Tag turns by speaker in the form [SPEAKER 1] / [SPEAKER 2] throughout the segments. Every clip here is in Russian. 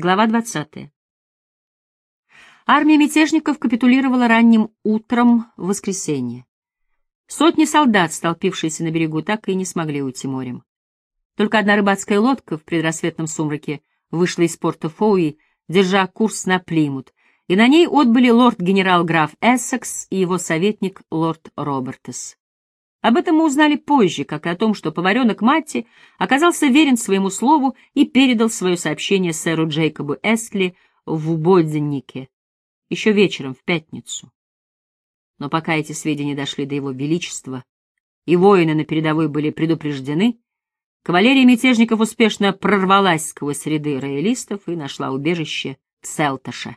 [SPEAKER 1] Глава 20. Армия мятежников капитулировала ранним утром в воскресенье. Сотни солдат, столпившиеся на берегу, так и не смогли уйти морем. Только одна рыбацкая лодка в предрассветном сумраке вышла из порта Фоуи, держа курс на Плимут, и на ней отбыли лорд-генерал-граф Эссекс и его советник лорд Робертес. Об этом мы узнали позже, как и о том, что поваренок Матти оказался верен своему слову и передал свое сообщение сэру Джейкобу Эстли в Бодзеннике еще вечером, в пятницу. Но пока эти сведения дошли до его величества, и воины на передовой были предупреждены, кавалерия мятежников успешно прорвалась сквозь ряды роялистов и нашла убежище в Селташе.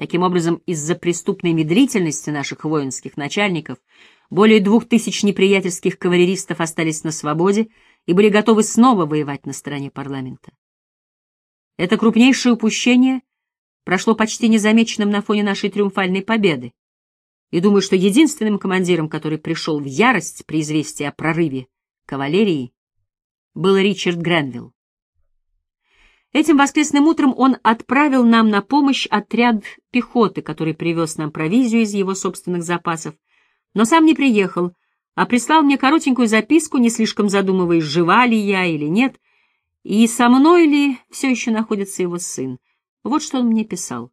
[SPEAKER 1] Таким образом, из-за преступной медлительности наших воинских начальников более двух тысяч неприятельских кавалеристов остались на свободе и были готовы снова воевать на стороне парламента. Это крупнейшее упущение прошло почти незамеченным на фоне нашей триумфальной победы. И думаю, что единственным командиром, который пришел в ярость при известии о прорыве кавалерии, был Ричард Гренвилл. Этим воскресным утром он отправил нам на помощь отряд пехоты, который привез нам провизию из его собственных запасов, но сам не приехал, а прислал мне коротенькую записку, не слишком задумываясь, жива ли я или нет, и со мной ли все еще находится его сын. Вот что он мне писал.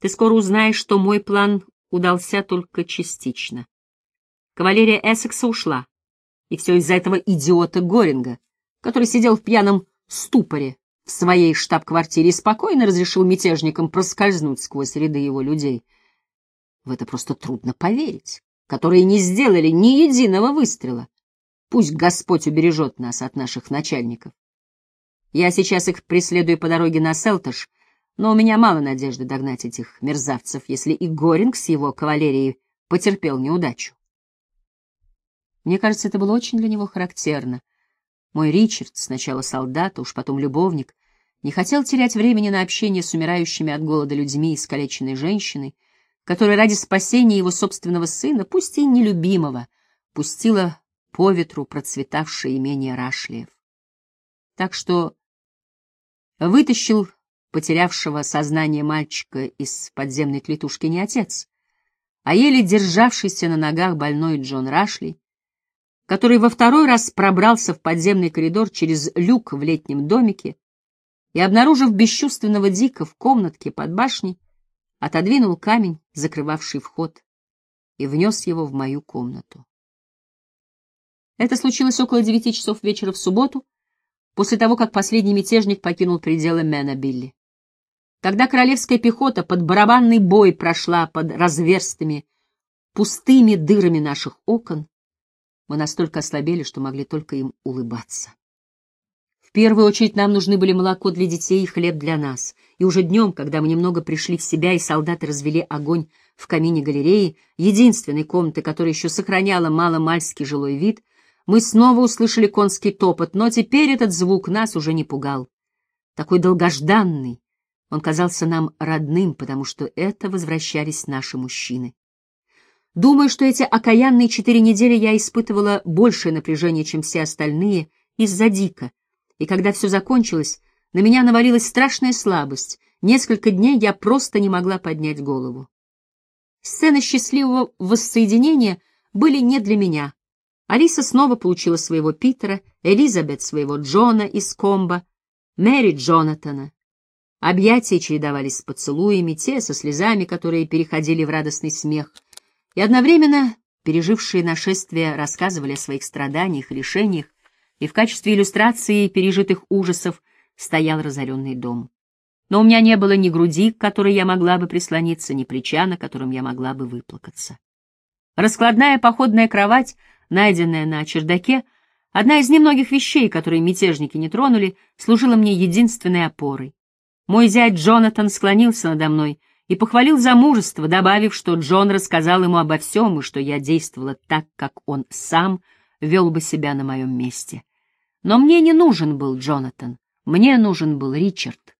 [SPEAKER 1] Ты скоро узнаешь, что мой план удался только частично. Кавалерия Эссекса ушла, и все из-за этого идиота Горинга, который сидел в пьяном ступоре в своей штаб-квартире спокойно разрешил мятежникам проскользнуть сквозь ряды его людей. В это просто трудно поверить которые не сделали ни единого выстрела. Пусть Господь убережет нас от наших начальников. Я сейчас их преследую по дороге на Селташ, но у меня мало надежды догнать этих мерзавцев, если и Горинг с его кавалерией потерпел неудачу. Мне кажется, это было очень для него характерно. Мой Ричард, сначала солдат, а уж потом любовник, не хотел терять времени на общение с умирающими от голода людьми и искалеченной женщиной, которая ради спасения его собственного сына, пусть и нелюбимого, пустила по ветру процветавшее имение Рашлиев. Так что вытащил потерявшего сознание мальчика из подземной клетушки не отец, а еле державшийся на ногах больной Джон Рашли, который во второй раз пробрался в подземный коридор через люк в летнем домике и, обнаружив бесчувственного Дика в комнатке под башней, отодвинул камень, закрывавший вход, и внес его в мою комнату. Это случилось около девяти часов вечера в субботу, после того, как последний мятежник покинул пределы Мэна Билли. Когда королевская пехота под барабанный бой прошла под разверстыми, пустыми дырами наших окон, мы настолько ослабели, что могли только им улыбаться первую очередь нам нужны были молоко для детей и хлеб для нас. И уже днем, когда мы немного пришли в себя и солдаты развели огонь в камине галереи, единственной комнаты, которая еще сохраняла маломальский жилой вид, мы снова услышали конский топот, но теперь этот звук нас уже не пугал. Такой долгожданный, он казался нам родным, потому что это возвращались наши мужчины. Думаю, что эти окаянные четыре недели я испытывала большее напряжение, чем все остальные, из-за Дика, и когда все закончилось, на меня навалилась страшная слабость. Несколько дней я просто не могла поднять голову. Сцены счастливого воссоединения были не для меня. Алиса снова получила своего Питера, Элизабет своего Джона из Комба, Мэри Джонатана. Объятия чередовались с поцелуями, те со слезами, которые переходили в радостный смех, и одновременно пережившие нашествие рассказывали о своих страданиях и лишениях, и в качестве иллюстрации пережитых ужасов стоял разоренный дом. Но у меня не было ни груди, к которой я могла бы прислониться, ни плеча, на котором я могла бы выплакаться. Раскладная походная кровать, найденная на чердаке, одна из немногих вещей, которые мятежники не тронули, служила мне единственной опорой. Мой зять Джонатан склонился надо мной и похвалил за мужество, добавив, что Джон рассказал ему обо всем и что я действовала так, как он сам вел бы себя на моем месте. Но мне не нужен был Джонатан, мне нужен был Ричард.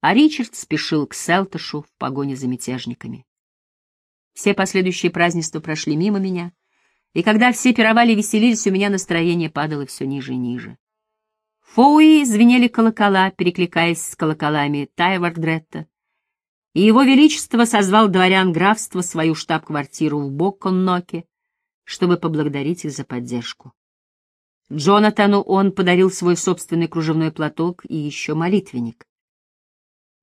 [SPEAKER 1] А Ричард спешил к Селташу в погоне за мятежниками. Все последующие празднества прошли мимо меня, и когда все пировали и веселились, у меня настроение падало все ниже и ниже. Фоуи звенели колокола, перекликаясь с колоколами Тайвардретта, и его величество созвал дворян графства свою штаб-квартиру в Боконноке, чтобы поблагодарить их за поддержку. Джонатану он подарил свой собственный кружевной платок и еще молитвенник.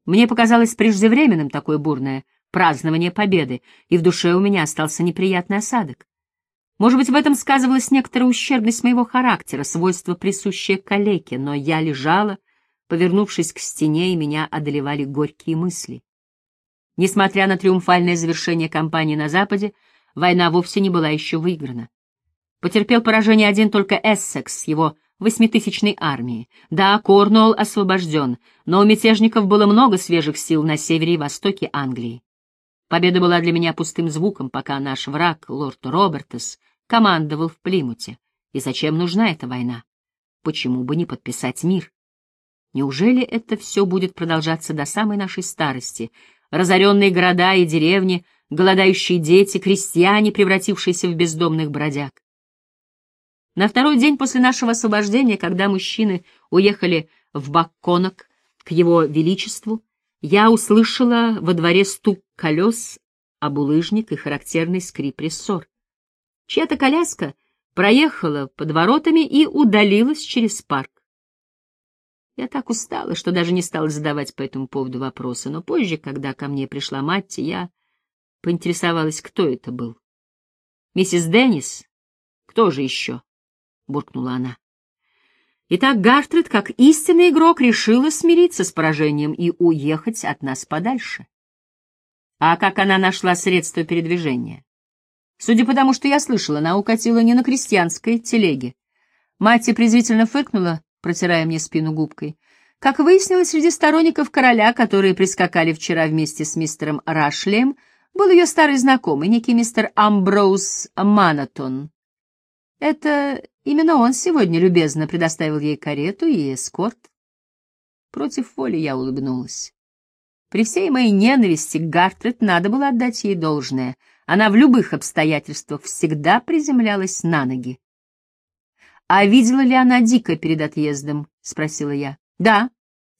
[SPEAKER 1] Мне показалось преждевременным такое бурное празднование победы, и в душе у меня остался неприятный осадок. Может быть, в этом сказывалась некоторая ущербность моего характера, свойство, присущее калеке, но я лежала, повернувшись к стене, и меня одолевали горькие мысли. Несмотря на триумфальное завершение кампании на Западе, война вовсе не была еще выиграна. Потерпел поражение один только Эссекс с его восьмитысячной армией. Да, Корнуолл освобожден, но у мятежников было много свежих сил на севере и востоке Англии. Победа была для меня пустым звуком, пока наш враг, лорд Робертес, командовал в Плимуте. И зачем нужна эта война? Почему бы не подписать мир? Неужели это все будет продолжаться до самой нашей старости? Разоренные города и деревни, голодающие дети, крестьяне, превратившиеся в бездомных бродяг. На второй день после нашего освобождения, когда мужчины уехали в Бакконок к его величеству, я услышала во дворе стук колес, обулыжник и характерный скрип рессор. Чья-то коляска проехала под воротами и удалилась через парк. Я так устала, что даже не стала задавать по этому поводу вопросы, но позже, когда ко мне пришла мать, я поинтересовалась, кто это был. «Миссис Деннис? Кто же еще?» — буркнула она. Итак, Гартрид, как истинный игрок, решила смириться с поражением и уехать от нас подальше. А как она нашла средства передвижения? Судя по тому, что я слышала, она укатила не на крестьянской телеге. Мать презрительно фыркнула, протирая мне спину губкой. Как выяснилось, среди сторонников короля, которые прискакали вчера вместе с мистером Рашлем, был ее старый знакомый, некий мистер Амброуз Манатон. Это именно он сегодня любезно предоставил ей карету и эскорт. Против воли я улыбнулась. При всей моей ненависти к Гартрет надо было отдать ей должное — она в любых обстоятельствах всегда приземлялась на ноги. «А видела ли она Дика перед отъездом?» — спросила я. «Да».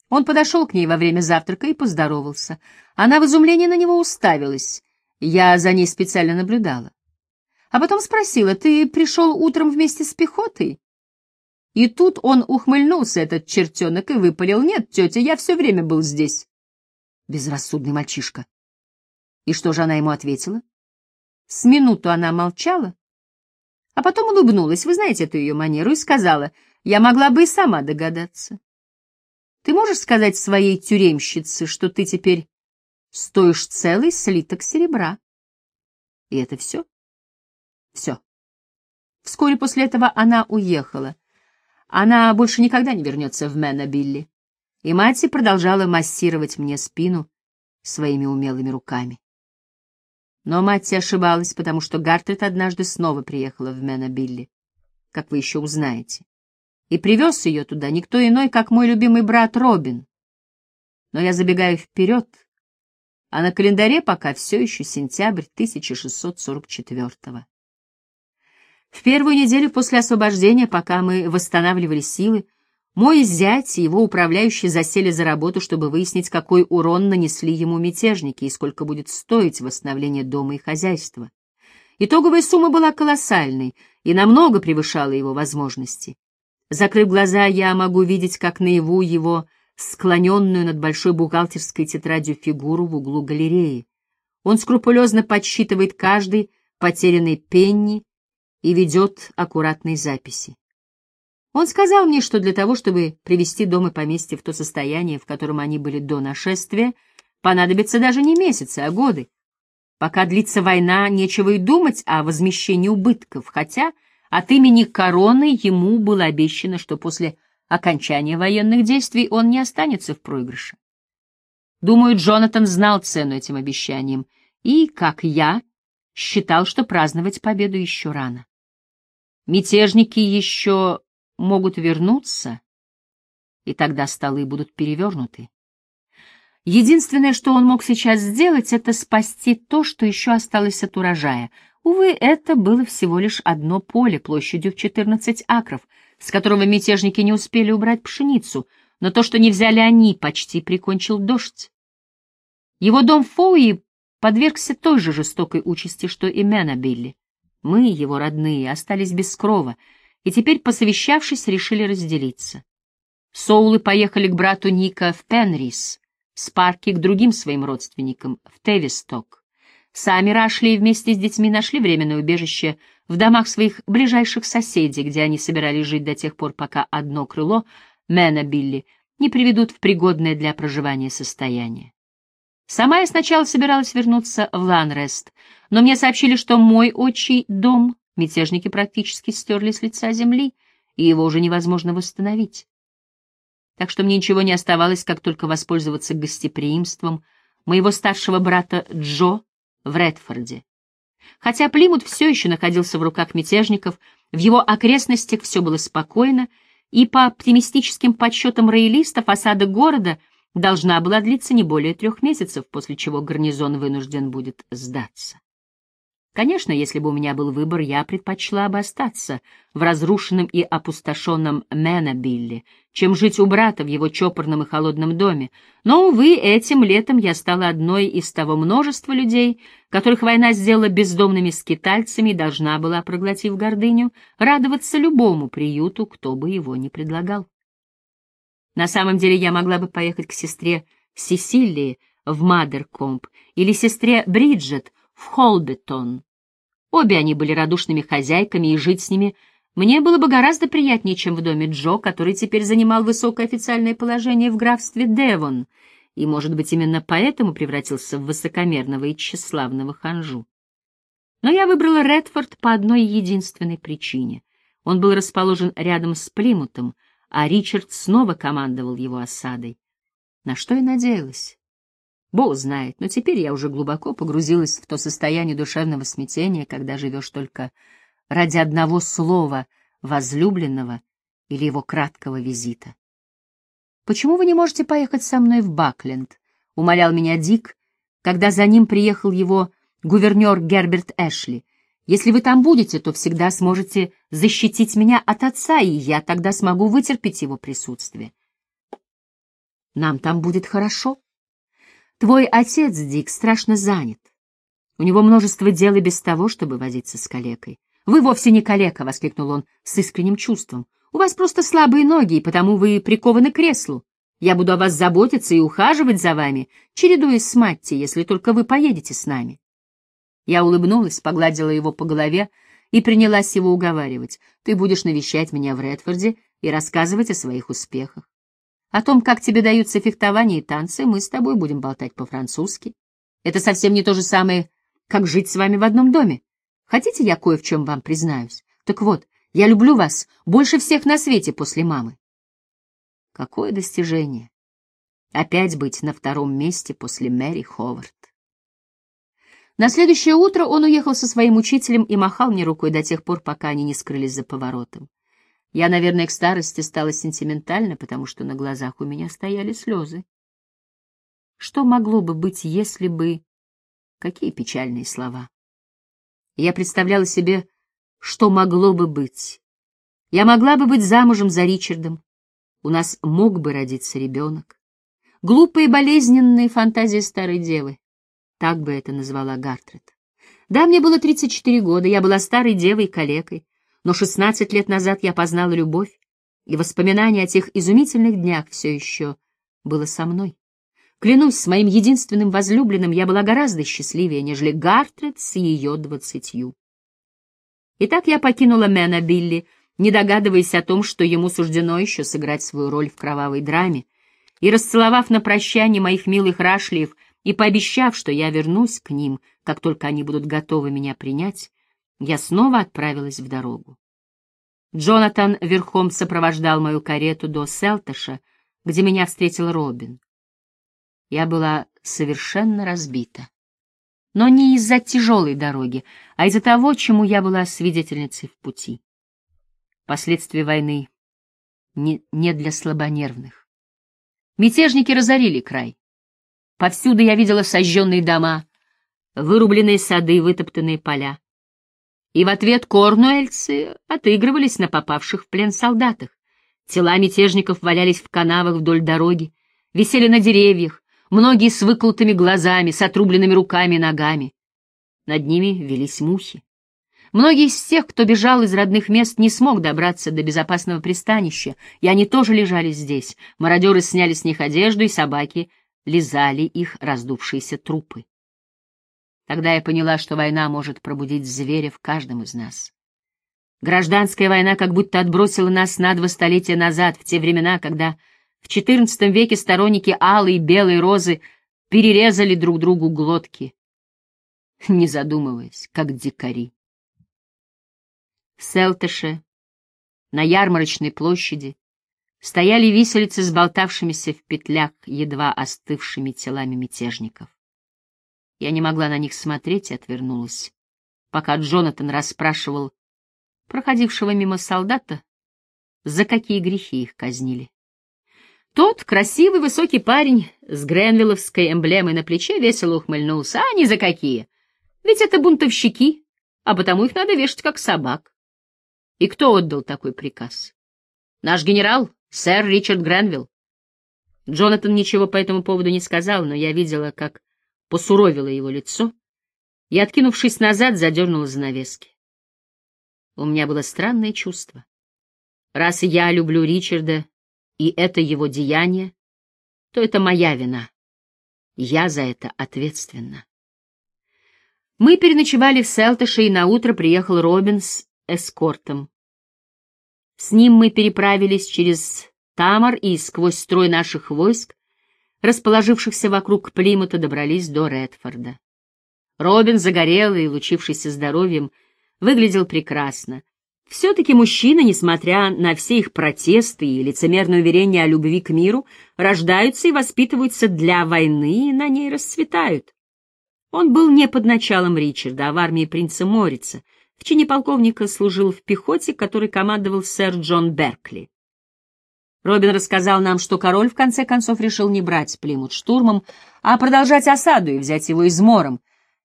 [SPEAKER 1] Он подошел к ней во время завтрака и поздоровался. Она в изумлении на него уставилась. Я за ней специально наблюдала. А потом спросила, «Ты пришел утром вместе с пехотой?» И тут он ухмыльнулся, этот чертенок, и выпалил, «Нет, тетя, я все время был здесь». Безрассудный мальчишка. И что же она ему ответила? С минуту она молчала, а потом улыбнулась, вы знаете эту ее манеру, и сказала, я могла бы и сама догадаться. Ты можешь сказать своей тюремщице, что ты теперь стоишь целый слиток серебра? И это все? Все. Вскоре после этого она уехала. Она больше никогда не вернется в Мэна Билли. И мать продолжала массировать мне спину своими умелыми руками. Но мать ошибалась, потому что Гартрид однажды снова приехала в Менобилли, как вы еще узнаете. И привез ее туда никто иной, как мой любимый брат Робин. Но я забегаю вперед, а на календаре пока все еще сентябрь 1644-го. В первую неделю после освобождения, пока мы восстанавливали силы, мой зять и его управляющий засели за работу, чтобы выяснить, какой урон нанесли ему мятежники и сколько будет стоить восстановление дома и хозяйства. Итоговая сумма была колоссальной и намного превышала его возможности. Закрыв глаза, я могу видеть, как наяву его склоненную над большой бухгалтерской тетрадью фигуру в углу галереи. Он скрупулезно подсчитывает каждый потерянный пенни и ведет аккуратные записи. Он сказал мне, что для того, чтобы привести дом и поместье в то состояние, в котором они были до нашествия, понадобится даже не месяцы, а годы. Пока длится война, нечего и думать о возмещении убытков, хотя от имени короны ему было обещано, что после окончания военных действий он не останется в проигрыше. Думаю, Джонатан знал цену этим обещаниям и, как я, считал, что праздновать победу еще рано. Мятежники еще могут вернуться, и тогда столы будут перевернуты. Единственное, что он мог сейчас сделать, это спасти то, что еще осталось от урожая. Увы, это было всего лишь одно поле площадью в 14 акров, с которого мятежники не успели убрать пшеницу, но то, что не взяли они, почти прикончил дождь. Его дом Фоуи подвергся той же жестокой участи, что и Мэна Билли. Мы, его родные, остались без крова, и теперь, посовещавшись, решили разделиться. Соулы поехали к брату Ника в Пенрис, Спарки к другим своим родственникам в Тевисток. Сами Рашли вместе с детьми нашли временное убежище в домах своих ближайших соседей, где они собирались жить до тех пор, пока одно крыло, Мэна Билли, не приведут в пригодное для проживания состояние. Сама я сначала собиралась вернуться в Ланрест, но мне сообщили, что мой отчий дом мятежники практически стерли с лица земли, и его уже невозможно восстановить. Так что мне ничего не оставалось, как только воспользоваться гостеприимством моего старшего брата Джо в Редфорде. Хотя Плимут все еще находился в руках мятежников, в его окрестностях все было спокойно, и по оптимистическим подсчетам роялистов осада города — должна была длиться не более трех месяцев, после чего гарнизон вынужден будет сдаться. Конечно, если бы у меня был выбор, я предпочла бы остаться в разрушенном и опустошенном Менобилле, чем жить у брата в его чопорном и холодном доме. Но, увы, этим летом я стала одной из того множества людей, которых война сделала бездомными скитальцами и должна была, проглотив гордыню, радоваться любому приюту, кто бы его ни предлагал. На самом деле я могла бы поехать к сестре Сесилии в Мадеркомп или сестре Бриджет в Холбетон. Обе они были радушными хозяйками, и жить с ними мне было бы гораздо приятнее, чем в доме Джо, который теперь занимал высокое официальное положение в графстве Девон, и, может быть, именно поэтому превратился в высокомерного и тщеславного ханжу. Но я выбрала Редфорд по одной единственной причине. Он был расположен рядом с Плимутом — а Ричард снова командовал его осадой. На что я надеялась? Бог знает, но теперь я уже глубоко погрузилась в то состояние душевного смятения, когда живешь только ради одного слова возлюбленного или его краткого визита. «Почему вы не можете поехать со мной в Бакленд?» — умолял меня Дик, когда за ним приехал его гувернер Герберт Эшли. Если вы там будете, то всегда сможете защитить меня от отца, и я тогда смогу вытерпеть его присутствие. Нам там будет хорошо. Твой отец, Дик, страшно занят. У него множество дел и без того, чтобы возиться с калекой. Вы вовсе не калека, — воскликнул он с искренним чувством. У вас просто слабые ноги, и потому вы прикованы к креслу. Я буду о вас заботиться и ухаживать за вами, чередуясь с Матти, если только вы поедете с нами. Я улыбнулась, погладила его по голове и принялась его уговаривать. «Ты будешь навещать меня в Редфорде и рассказывать о своих успехах. О том, как тебе даются фехтование и танцы, мы с тобой будем болтать по-французски. Это совсем не то же самое, как жить с вами в одном доме. Хотите, я кое в чем вам признаюсь? Так вот, я люблю вас больше всех на свете после мамы. Какое достижение! Опять быть на втором месте после Мэри Ховард. На следующее утро он уехал со своим учителем и махал мне рукой до тех пор, пока они не скрылись за поворотом. Я, наверное, к старости стала сентиментальна, потому что на глазах у меня стояли слезы. Что могло бы быть, если бы... Какие печальные слова. Я представляла себе, что могло бы быть. Я могла бы быть замужем за Ричардом. У нас мог бы родиться ребенок. Глупые болезненные фантазии старой девы. Так бы это назвала Гартрет. Да, мне было 34 года, я была старой девой и калекой, но 16 лет назад я познала любовь, и воспоминание о тех изумительных днях все еще было со мной. Клянусь, с моим единственным возлюбленным я была гораздо счастливее, нежели Гартрет с ее двадцатью. Итак, я покинула Мэна Билли, не догадываясь о том, что ему суждено еще сыграть свою роль в кровавой драме, и, расцеловав на прощание моих милых рашлиев, и пообещав, что я вернусь к ним, как только они будут готовы меня принять, я снова отправилась в дорогу. Джонатан верхом сопровождал мою карету до Селташа, где меня встретил Робин. Я была совершенно разбита. Но не из-за тяжелой дороги, а из-за того, чему я была свидетельницей в пути. Последствия войны не, не для слабонервных. Мятежники разорили край. Повсюду я видела сожженные дома, вырубленные сады, вытоптанные поля. И в ответ корнуэльцы отыгрывались на попавших в плен солдатах. Тела мятежников валялись в канавах вдоль дороги, висели на деревьях, многие с выколотыми глазами, с отрубленными руками и ногами. Над ними велись мухи. Многие из тех, кто бежал из родных мест, не смог добраться до безопасного пристанища, и они тоже лежали здесь. Мародеры сняли с них одежду, и собаки лизали их раздувшиеся трупы. Тогда я поняла, что война может пробудить зверя в каждом из нас. Гражданская война как будто отбросила нас на два столетия назад, в те времена, когда в XIV веке сторонники алой и белой розы перерезали друг другу глотки, не задумываясь, как дикари. В Селтыше, на ярмарочной площади, стояли виселицы с болтавшимися в петлях едва остывшими телами мятежников. Я не могла на них смотреть и отвернулась, пока Джонатан расспрашивал проходившего мимо солдата, за какие грехи их казнили. Тот, красивый высокий парень с гренвилловской эмблемой на плече, весело ухмыльнулся. А ни за какие! Ведь это бунтовщики, а потому их надо вешать как собак. И кто отдал такой приказ? Наш генерал, сэр Ричард Гренвилл. Джонатан ничего по этому поводу не сказал, но я видела, как посуровило его лицо и, откинувшись назад, задернула занавески. У меня было странное чувство. Раз я люблю Ричарда, и это его деяние, то это моя вина. Я за это ответственна. Мы переночевали в Селтыше, и наутро приехал Робин с эскортом. С ним мы переправились через Тамар и сквозь строй наших войск расположившихся вокруг Плимута, добрались до Редфорда. Робин, загорелый и лучившийся здоровьем, выглядел прекрасно. Все-таки мужчины, несмотря на все их протесты и лицемерное уверение о любви к миру, рождаются и воспитываются для войны и на ней расцветают. Он был не под началом Ричарда, а в армии принца Морица. В чине полковника служил в пехоте, которой командовал сэр Джон Беркли. Робин рассказал нам, что король в конце концов решил не брать Плимут штурмом, а продолжать осаду и взять его измором,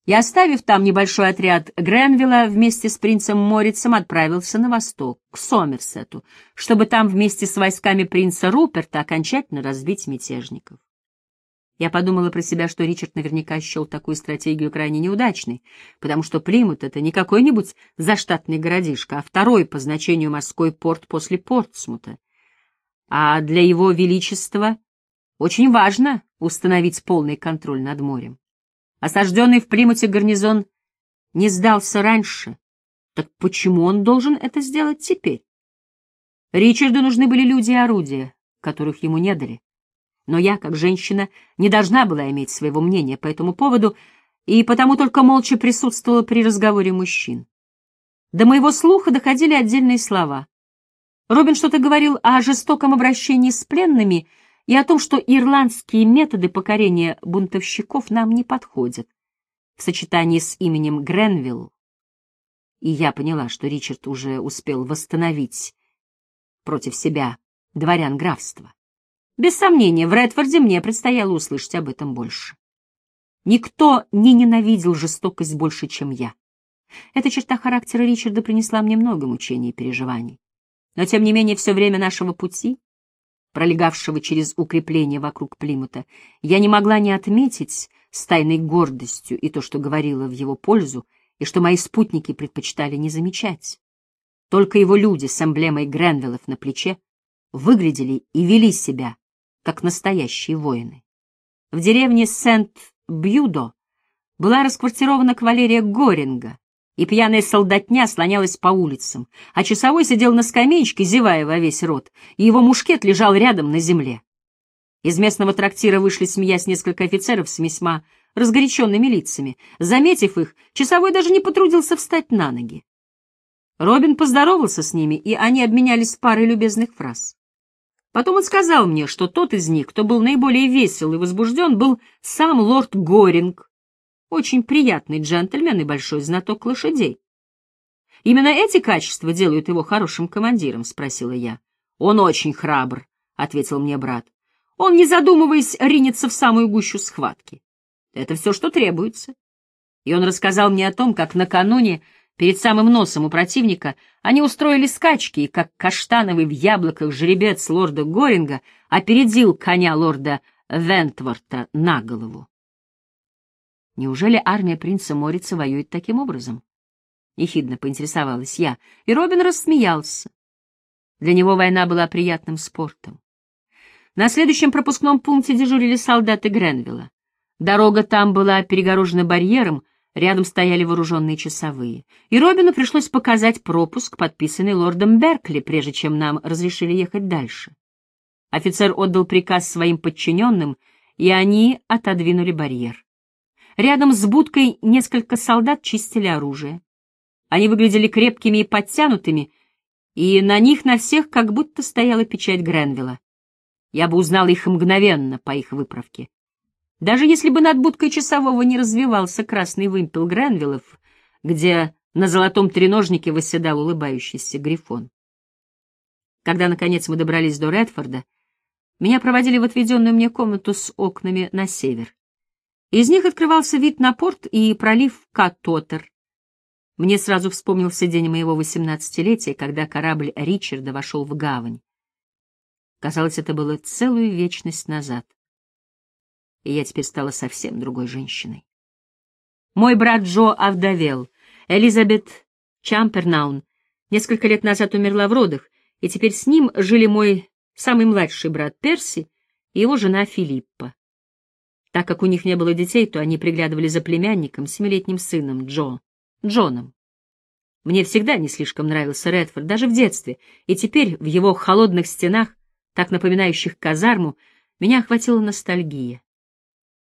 [SPEAKER 1] и, оставив там небольшой отряд Гренвилла, вместе с принцем Морицем отправился на восток, к Сомерсету, чтобы там вместе с войсками принца Руперта окончательно разбить мятежников. Я подумала про себя, что Ричард наверняка счел такую стратегию крайне неудачной, потому что Плимут — это не какой-нибудь заштатный городишко, а второй по значению морской порт после Портсмута а для его величества очень важно установить полный контроль над морем. Осажденный в Плимуте гарнизон не сдался раньше, так почему он должен это сделать теперь? Ричарду нужны были люди и орудия, которых ему не дали. Но я, как женщина, не должна была иметь своего мнения по этому поводу, и потому только молча присутствовала при разговоре мужчин. До моего слуха доходили отдельные слова. Робин что-то говорил о жестоком обращении с пленными и о том, что ирландские методы покорения бунтовщиков нам не подходят в сочетании с именем Гренвилл. И я поняла, что Ричард уже успел восстановить против себя дворян графства. Без сомнения, в Редфорде мне предстояло услышать об этом больше. Никто не ненавидел жестокость больше, чем я. Эта черта характера Ричарда принесла мне много мучений и переживаний. Но, тем не менее, все время нашего пути, пролегавшего через укрепление вокруг Плимута, я не могла не отметить с тайной гордостью и то, что говорила в его пользу, и что мои спутники предпочитали не замечать. Только его люди с эмблемой Гренвиллов на плече выглядели и вели себя, как настоящие воины. В деревне Сент-Бьюдо была расквартирована кавалерия Горинга, и пьяная солдатня слонялась по улицам, а часовой сидел на скамеечке, зевая во весь рот, и его мушкет лежал рядом на земле. Из местного трактира вышли, смеясь, несколько офицеров с весьма разгоряченными лицами. Заметив их, часовой даже не потрудился встать на ноги. Робин поздоровался с ними, и они обменялись парой любезных фраз. Потом он сказал мне, что тот из них, кто был наиболее весел и возбужден, был сам лорд Горинг, очень приятный джентльмен и большой знаток лошадей. Именно эти качества делают его хорошим командиром, спросила я. Он очень храбр, ответил мне брат. Он, не задумываясь, ринется в самую гущу схватки. Это все, что требуется. И он рассказал мне о том, как накануне Перед самым носом у противника они устроили скачки, и как каштановый в яблоках жеребец лорда Горинга опередил коня лорда Вентворта на голову. Неужели армия принца Морица воюет таким образом? Ехидно поинтересовалась я, и Робин рассмеялся. Для него война была приятным спортом. На следующем пропускном пункте дежурили солдаты Гренвилла. Дорога там была перегорожена барьером, Рядом стояли вооруженные часовые, и Робину пришлось показать пропуск, подписанный лордом Беркли, прежде чем нам разрешили ехать дальше. Офицер отдал приказ своим подчиненным, и они отодвинули барьер. Рядом с будкой несколько солдат чистили оружие. Они выглядели крепкими и подтянутыми, и на них на всех как будто стояла печать Гренвилла. Я бы узнал их мгновенно по их выправке. Даже если бы над будкой часового не развивался красный вымпел Гренвиллов, где на золотом треножнике восседал улыбающийся грифон. Когда, наконец, мы добрались до Редфорда, меня проводили в отведенную мне комнату с окнами на север. Из них открывался вид на порт и пролив Катотер. Мне сразу вспомнился день моего восемнадцатилетия, когда корабль Ричарда вошел в гавань. Казалось, это было целую вечность назад и я теперь стала совсем другой женщиной. Мой брат Джо овдовел. Элизабет Чампернаун несколько лет назад умерла в родах, и теперь с ним жили мой самый младший брат Перси и его жена Филиппа. Так как у них не было детей, то они приглядывали за племянником, семилетним сыном Джо, Джоном. Мне всегда не слишком нравился Редфорд, даже в детстве, и теперь в его холодных стенах, так напоминающих казарму, меня охватила ностальгия.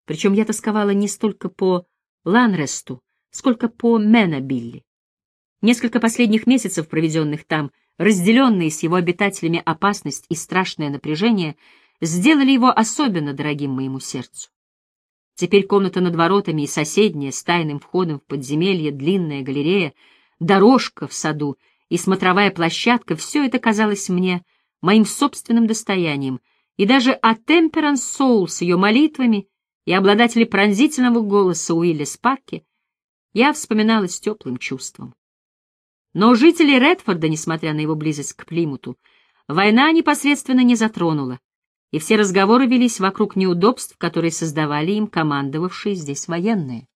[SPEAKER 1] Причем я тосковала не столько по Ланресту, сколько по Менобилли. Несколько последних месяцев, проведенных там, разделенные с его обитателями опасность и страшное напряжение, сделали его особенно дорогим моему сердцу. Теперь комната над воротами и соседняя с тайным входом в подземелье, длинная галерея, дорожка в саду и смотровая площадка — все это казалось мне моим собственным достоянием, и даже Атемперанс Соул с ее молитвами и обладателей пронзительного голоса Уилли Спарки, я вспоминала с теплым чувством. Но жителей Редфорда, несмотря на его близость к Плимуту, война непосредственно не затронула, и все разговоры велись вокруг неудобств, которые создавали им командовавшие здесь военные.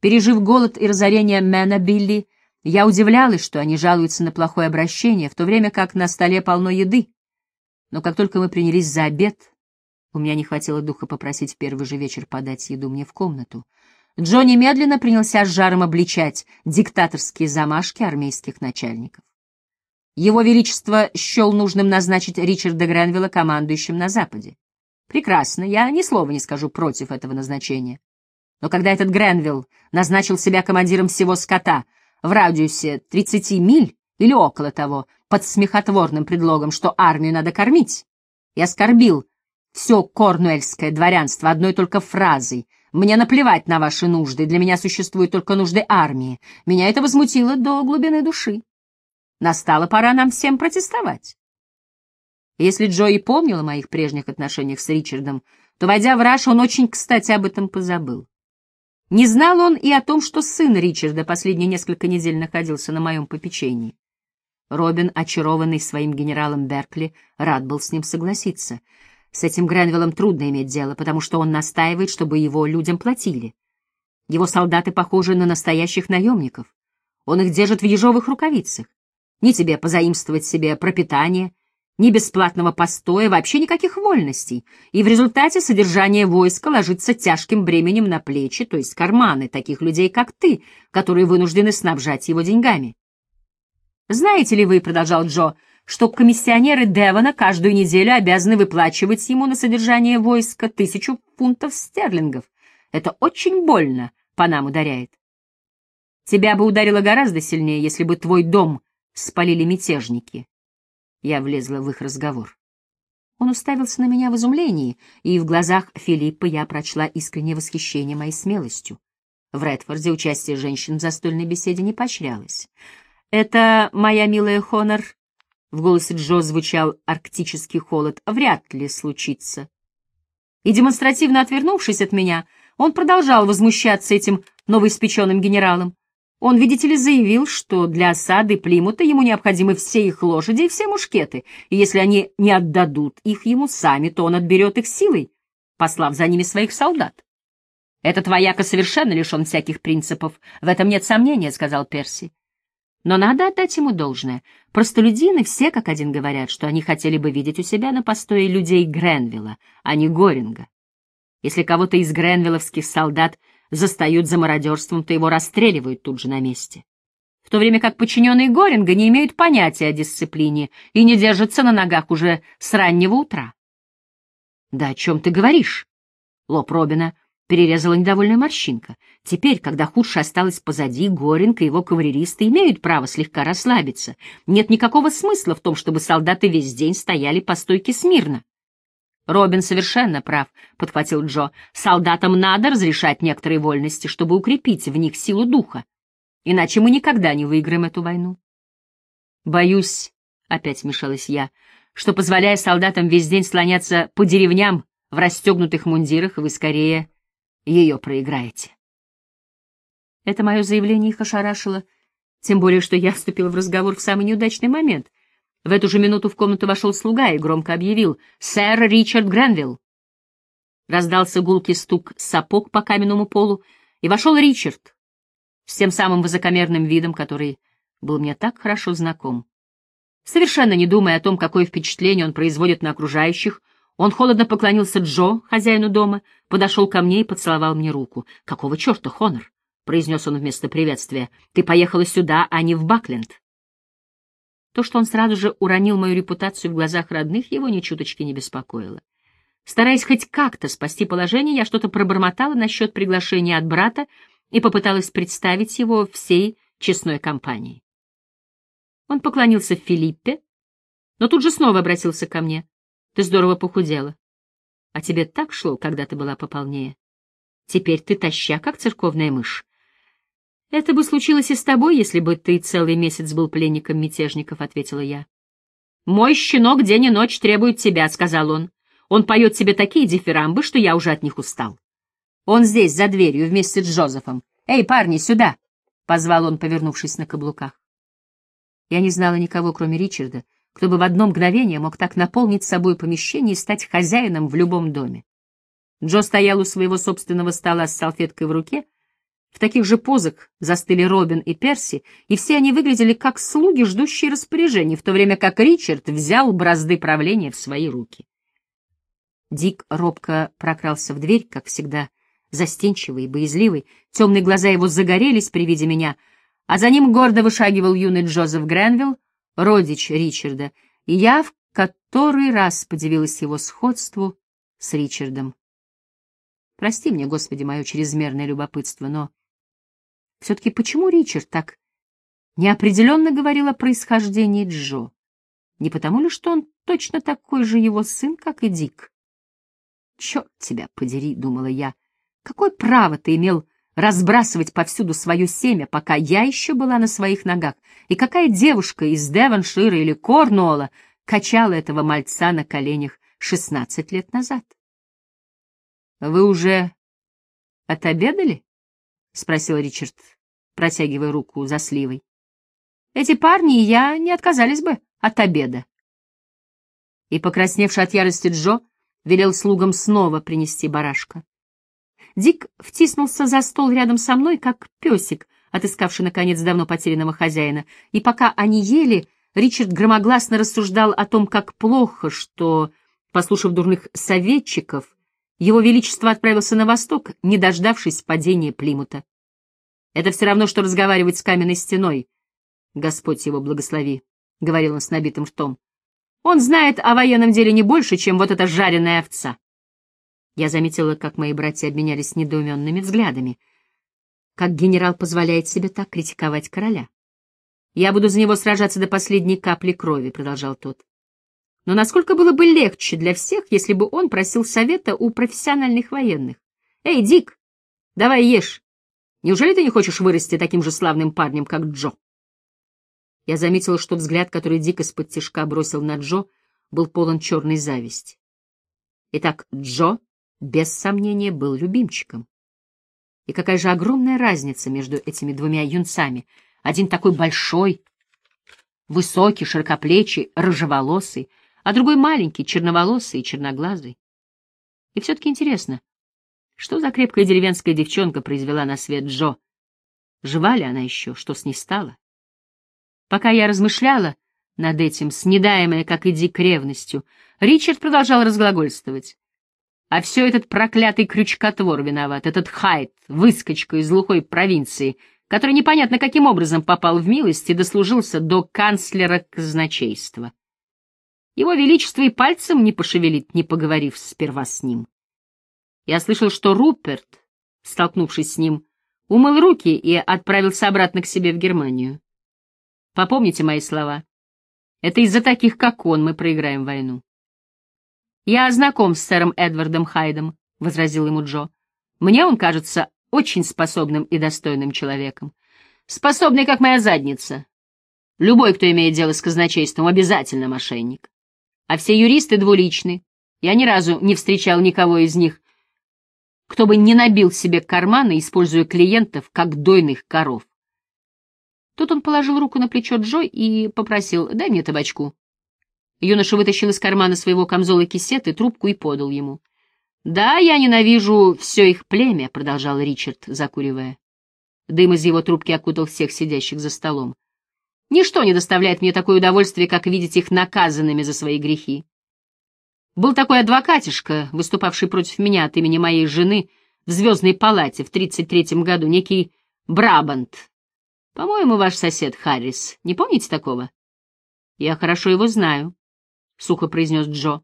[SPEAKER 1] Пережив голод и разорение Мэна Билли, я удивлялась, что они жалуются на плохое обращение, в то время как на столе полно еды. Но как только мы принялись за обед, у меня не хватило духа попросить в первый же вечер подать еду мне в комнату. Джо немедленно принялся с жаром обличать диктаторские замашки армейских начальников. Его Величество счел нужным назначить Ричарда Гренвилла командующим на Западе. Прекрасно, я ни слова не скажу против этого назначения. Но когда этот Гренвилл назначил себя командиром всего скота в радиусе 30 миль или около того, под смехотворным предлогом, что армию надо кормить, и оскорбил все корнуэльское дворянство одной только фразой «Мне наплевать на ваши нужды, для меня существуют только нужды армии». Меня это возмутило до глубины души. Настала пора нам всем протестовать. Если Джо и помнил о моих прежних отношениях с Ричардом, то, войдя в Раш, он очень, кстати, об этом позабыл. Не знал он и о том, что сын Ричарда последние несколько недель находился на моем попечении. Робин, очарованный своим генералом Беркли, рад был с ним согласиться — с этим Гренвиллом трудно иметь дело, потому что он настаивает, чтобы его людям платили. Его солдаты похожи на настоящих наемников. Он их держит в ежовых рукавицах. Ни тебе позаимствовать себе пропитание, ни бесплатного постоя, вообще никаких вольностей. И в результате содержание войска ложится тяжким бременем на плечи, то есть карманы таких людей, как ты, которые вынуждены снабжать его деньгами. «Знаете ли вы, — продолжал Джо, — что комиссионеры Девона каждую неделю обязаны выплачивать ему на содержание войска тысячу фунтов стерлингов. Это очень больно по нам ударяет. Тебя бы ударило гораздо сильнее, если бы твой дом спалили мятежники. Я влезла в их разговор. Он уставился на меня в изумлении, и в глазах Филиппа я прочла искреннее восхищение моей смелостью. В Редфорде участие женщин в застольной беседе не поощрялось. «Это, моя милая Хонор, в голосе Джо звучал арктический холод. «Вряд ли случится». И демонстративно отвернувшись от меня, он продолжал возмущаться этим новоиспеченным генералом. Он, видите ли, заявил, что для осады Плимута ему необходимы все их лошади и все мушкеты, и если они не отдадут их ему сами, то он отберет их силой, послав за ними своих солдат. «Этот вояка совершенно лишен всяких принципов, в этом нет сомнения», — сказал Перси. Но надо отдать ему должное. Простолюдины все как один говорят, что они хотели бы видеть у себя на постое людей Гренвилла, а не Горинга. Если кого-то из гренвилловских солдат застают за мародерством, то его расстреливают тут же на месте. В то время как подчиненные Горинга не имеют понятия о дисциплине и не держатся на ногах уже с раннего утра. «Да о чем ты говоришь?» Лоб Робина перерезала недовольная морщинка. Теперь, когда худшее осталось позади, Горинг и его кавалеристы имеют право слегка расслабиться. Нет никакого смысла в том, чтобы солдаты весь день стояли по стойке смирно. «Робин совершенно прав», — подхватил Джо. «Солдатам надо разрешать некоторые вольности, чтобы укрепить в них силу духа. Иначе мы никогда не выиграем эту войну». «Боюсь», — опять вмешалась я, — «что, позволяя солдатам весь день слоняться по деревням в расстегнутых мундирах, вы скорее ее проиграете». Это мое заявление их ошарашило, тем более, что я вступила в разговор в самый неудачный момент — в эту же минуту в комнату вошел слуга и громко объявил «Сэр Ричард Гренвилл». Раздался гулкий стук сапог по каменному полу, и вошел Ричард с тем самым высокомерным видом, который был мне так хорошо знаком. Совершенно не думая о том, какое впечатление он производит на окружающих, он холодно поклонился Джо, хозяину дома, подошел ко мне и поцеловал мне руку. «Какого черта, Хонор?» — произнес он вместо приветствия. «Ты поехала сюда, а не в Бакленд». То, что он сразу же уронил мою репутацию в глазах родных, его ни чуточки не беспокоило. Стараясь хоть как-то спасти положение, я что-то пробормотала насчет приглашения от брата и попыталась представить его всей честной компании. Он поклонился Филиппе, но тут же снова обратился ко мне. «Ты здорово похудела. А тебе так шло, когда ты была пополнее. Теперь ты таща, как церковная мышь. «Это бы случилось и с тобой, если бы ты целый месяц был пленником мятежников», — ответила я. «Мой щенок день и ночь требует тебя», — сказал он. «Он поет тебе такие дифирамбы, что я уже от них устал». «Он здесь, за дверью, вместе с Джозефом. Эй, парни, сюда!» — позвал он, повернувшись на каблуках. Я не знала никого, кроме Ричарда, кто бы в одно мгновение мог так наполнить собой помещение и стать хозяином в любом доме. Джо стоял у своего собственного стола с салфеткой в руке, в таких же позах застыли Робин и Перси, и все они выглядели как слуги, ждущие распоряжений, в то время как Ричард взял бразды правления в свои руки. Дик робко прокрался в дверь, как всегда, застенчивый и боязливый, темные глаза его загорелись при виде меня, а за ним гордо вышагивал юный Джозеф Гренвилл, родич Ричарда, и я в который раз подивилась его сходству с Ричардом. Прости мне, Господи, мое чрезмерное любопытство, но все-таки почему Ричард так неопределенно говорил о происхождении Джо? Не потому ли, что он точно такой же его сын, как и Дик? Черт тебя подери, — думала я, — какое право ты имел разбрасывать повсюду свое семя, пока я еще была на своих ногах, и какая девушка из Девоншира или Корнуолла качала этого мальца на коленях шестнадцать лет назад? — Вы уже отобедали? — спросил Ричард, протягивая руку за сливой. — Эти парни и я не отказались бы от обеда. И, покрасневший от ярости Джо, велел слугам снова принести барашка. Дик втиснулся за стол рядом со мной, как песик, отыскавший, наконец, давно потерянного хозяина, и пока они ели, Ричард громогласно рассуждал о том, как плохо, что, послушав дурных советчиков, его Величество отправился на восток, не дождавшись падения Плимута. Это все равно, что разговаривать с каменной стеной. Господь его благослови, — говорил он с набитым ртом. Он знает о военном деле не больше, чем вот эта жареная овца. Я заметила, как мои братья обменялись недоуменными взглядами. Как генерал позволяет себе так критиковать короля? Я буду за него сражаться до последней капли крови, — продолжал тот. Но насколько было бы легче для всех, если бы он просил совета у профессиональных военных? «Эй, Дик, давай ешь. Неужели ты не хочешь вырасти таким же славным парнем, как Джо?» Я заметила, что взгляд, который Дик из-под тишка бросил на Джо, был полон черной зависти. Итак, Джо, без сомнения, был любимчиком. И какая же огромная разница между этими двумя юнцами. Один такой большой, высокий, широкоплечий, рыжеволосый, а другой маленький, черноволосый и черноглазый. И все-таки интересно, что за крепкая деревенская девчонка произвела на свет Джо? Жива ли она еще? Что с ней стало? Пока я размышляла над этим, снедаемая, как и дик ревностью, Ричард продолжал разглагольствовать. А все этот проклятый крючкотвор виноват, этот Хайт, выскочка из глухой провинции, который непонятно каким образом попал в милость и дослужился до канцлера казначейства. Его Величество и пальцем не пошевелит, не поговорив сперва с ним. Я слышал, что Руперт, столкнувшись с ним, умыл руки и отправился обратно к себе в Германию. Попомните мои слова. Это из-за таких, как он, мы проиграем войну. «Я знаком с сэром Эдвардом Хайдом», — возразил ему Джо. «Мне он кажется очень способным и достойным человеком. Способный, как моя задница. Любой, кто имеет дело с казначейством, обязательно мошенник а все юристы двуличны. Я ни разу не встречал никого из них, кто бы не набил себе карманы, используя клиентов как дойных коров. Тут он положил руку на плечо Джо и попросил «дай мне табачку». Юноша вытащил из кармана своего камзола кисеты, трубку и подал ему. «Да, я ненавижу все их племя», — продолжал Ричард, закуривая. Дым из его трубки окутал всех сидящих за столом. Ничто не доставляет мне такое удовольствие, как видеть их наказанными за свои грехи. Был такой адвокатишка, выступавший против меня от имени моей жены в Звездной палате в 33-м году, некий Брабант. По-моему, ваш сосед Харрис. Не помните такого? Я хорошо его знаю, — сухо произнес Джо.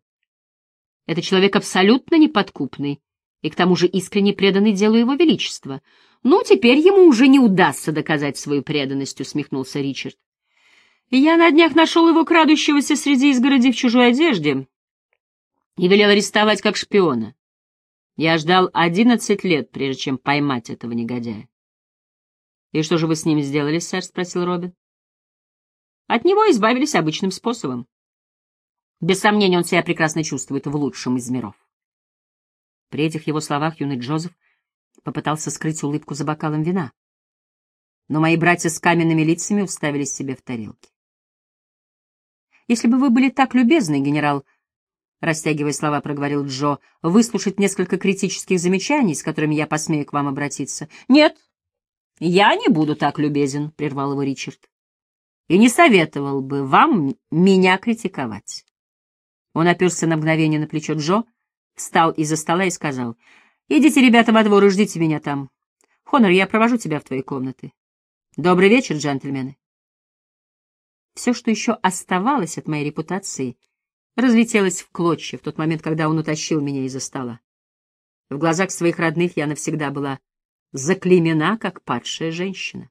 [SPEAKER 1] Это человек абсолютно неподкупный и к тому же искренне преданный делу его величества. Ну, теперь ему уже не удастся доказать свою преданность, — усмехнулся Ричард. Я на днях нашел его крадущегося среди изгороди в чужой одежде и велел арестовать как шпиона. Я ждал одиннадцать лет, прежде чем поймать этого негодяя. — И что же вы с ним сделали, сэр? — спросил Робин. — От него избавились обычным способом. Без сомнения, он себя прекрасно чувствует в лучшем из миров. При этих его словах юный Джозеф попытался скрыть улыбку за бокалом вина. Но мои братья с каменными лицами уставились себе в тарелки. Если бы вы были так любезны, генерал, — растягивая слова, проговорил Джо, — выслушать несколько критических замечаний, с которыми я посмею к вам обратиться. — Нет, я не буду так любезен, — прервал его Ричард. — И не советовал бы вам меня критиковать. Он оперся на мгновение на плечо Джо, встал из-за стола и сказал, — Идите, ребята, во двор и ждите меня там. Хонор, я провожу тебя в твои комнаты. Добрый вечер, джентльмены. Все, что еще оставалось от моей репутации, разлетелось в клочья в тот момент, когда он утащил меня из-за стола. В глазах своих родных я навсегда была заклеймена, как падшая женщина.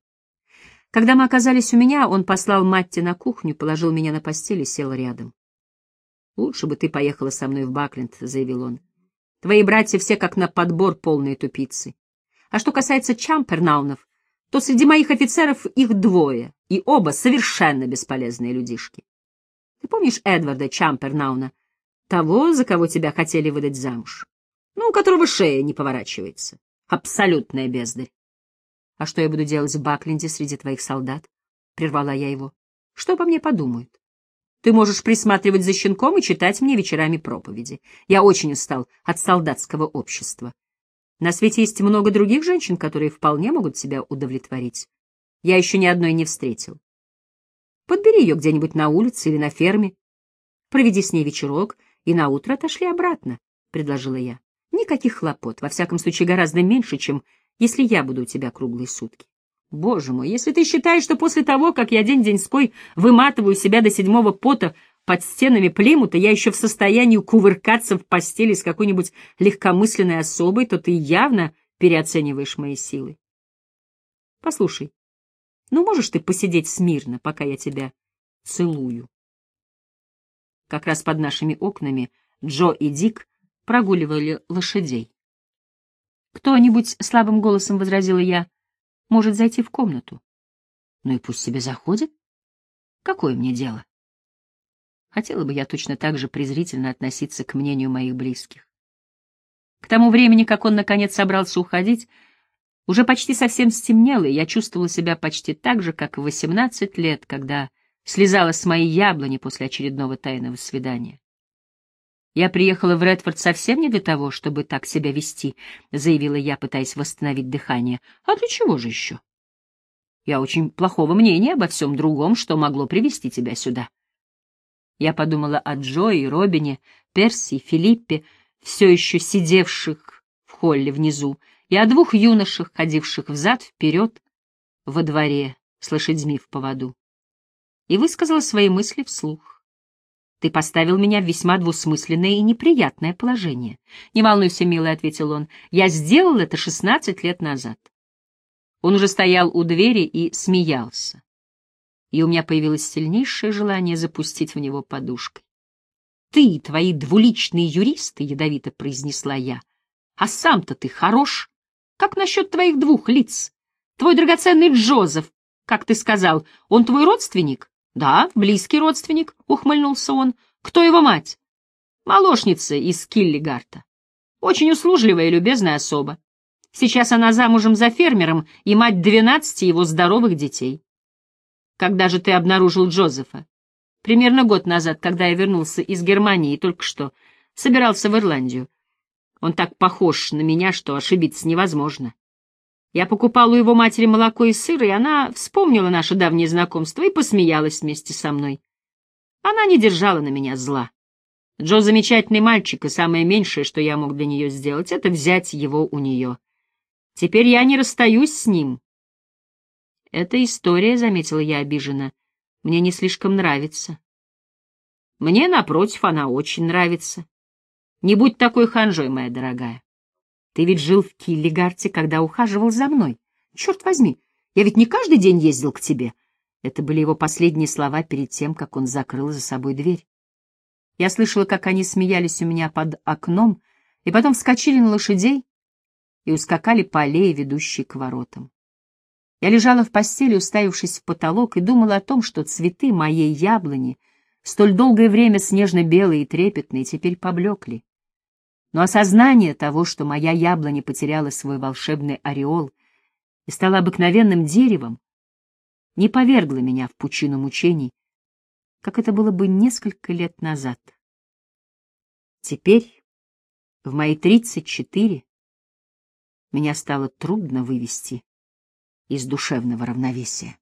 [SPEAKER 1] Когда мы оказались у меня, он послал Матти на кухню, положил меня на постель и сел рядом. «Лучше бы ты поехала со мной в Бакленд», — заявил он. «Твои братья все как на подбор полные тупицы. А что касается чампернаунов, то среди моих офицеров их двое, и оба совершенно бесполезные людишки. Ты помнишь Эдварда Чампернауна, того, за кого тебя хотели выдать замуж? Ну, у которого шея не поворачивается. Абсолютная бездарь. А что я буду делать в Бакленде среди твоих солдат? Прервала я его. Что обо мне подумают? Ты можешь присматривать за щенком и читать мне вечерами проповеди. Я очень устал от солдатского общества. На свете есть много других женщин, которые вполне могут себя удовлетворить. Я еще ни одной не встретил. Подбери ее где-нибудь на улице или на ферме. Проведи с ней вечерок и наутро отошли обратно, — предложила я. Никаких хлопот, во всяком случае гораздо меньше, чем если я буду у тебя круглые сутки. Боже мой, если ты считаешь, что после того, как я день-деньской выматываю себя до седьмого пота под стенами Плимута я еще в состоянии кувыркаться в постели с какой-нибудь легкомысленной особой, то ты явно переоцениваешь мои силы. Послушай, ну можешь ты посидеть смирно, пока я тебя целую? Как раз под нашими окнами Джо и Дик прогуливали лошадей. Кто-нибудь слабым голосом возразила я, может зайти в комнату. Ну и пусть себе заходит. Какое мне дело? Хотела бы я точно так же презрительно относиться к мнению моих близких. К тому времени, как он, наконец, собрался уходить, Уже почти совсем стемнело, и я чувствовала себя почти так же, как в восемнадцать лет, когда слезала с моей яблони после очередного тайного свидания. «Я приехала в Редфорд совсем не для того, чтобы так себя вести», — заявила я, пытаясь восстановить дыхание. «А для чего же еще?» «Я очень плохого мнения обо всем другом, что могло привести тебя сюда». Я подумала о Джо и Робине, Перси, Филиппе, все еще сидевших в холле внизу, и о двух юношах, ходивших взад-вперед во дворе с лошадьми в поводу. И высказала свои мысли вслух. Ты поставил меня в весьма двусмысленное и неприятное положение. Не волнуйся, милый, — ответил он, — я сделал это шестнадцать лет назад. Он уже стоял у двери и смеялся. И у меня появилось сильнейшее желание запустить в него подушкой. «Ты и твои двуличные юристы», — ядовито произнесла я, — «а сам-то ты хорош. Как насчет твоих двух лиц? Твой драгоценный Джозеф, как ты сказал, он твой родственник? Да, близкий родственник, ухмыльнулся он. Кто его мать? Молочница из Киллигарта. Очень услужливая и любезная особа. Сейчас она замужем за фермером и мать двенадцати его здоровых детей. Когда же ты обнаружил Джозефа? Примерно год назад, когда я вернулся из Германии и только что собирался в Ирландию. Он так похож на меня, что ошибиться невозможно. Я покупал у его матери молоко и сыр, и она вспомнила наше давнее знакомство и посмеялась вместе со мной. Она не держала на меня зла. Джо замечательный мальчик, и самое меньшее, что я мог для нее сделать, это взять его у нее. Теперь я не расстаюсь с ним. Эта история, — заметила я обиженно, — мне не слишком нравится. Мне, напротив, она очень нравится. Не будь такой ханжой, моя дорогая. Ты ведь жил в Киллигарте, когда ухаживал за мной. Черт возьми, я ведь не каждый день ездил к тебе. Это были его последние слова перед тем, как он закрыл за собой дверь. Я слышала, как они смеялись у меня под окном, и потом вскочили на лошадей и ускакали по аллее, ведущей к воротам. Я лежала в постели, уставившись в потолок, и думала о том, что цветы моей яблони, столь долгое время снежно-белые и трепетные, теперь поблекли. Но осознание того, что моя яблоня потеряла свой волшебный ореол и стала обыкновенным деревом, не повергло меня в пучину мучений, как это было бы несколько лет назад. Теперь, в мои тридцать четыре, меня стало трудно вывести из душевного равновесия.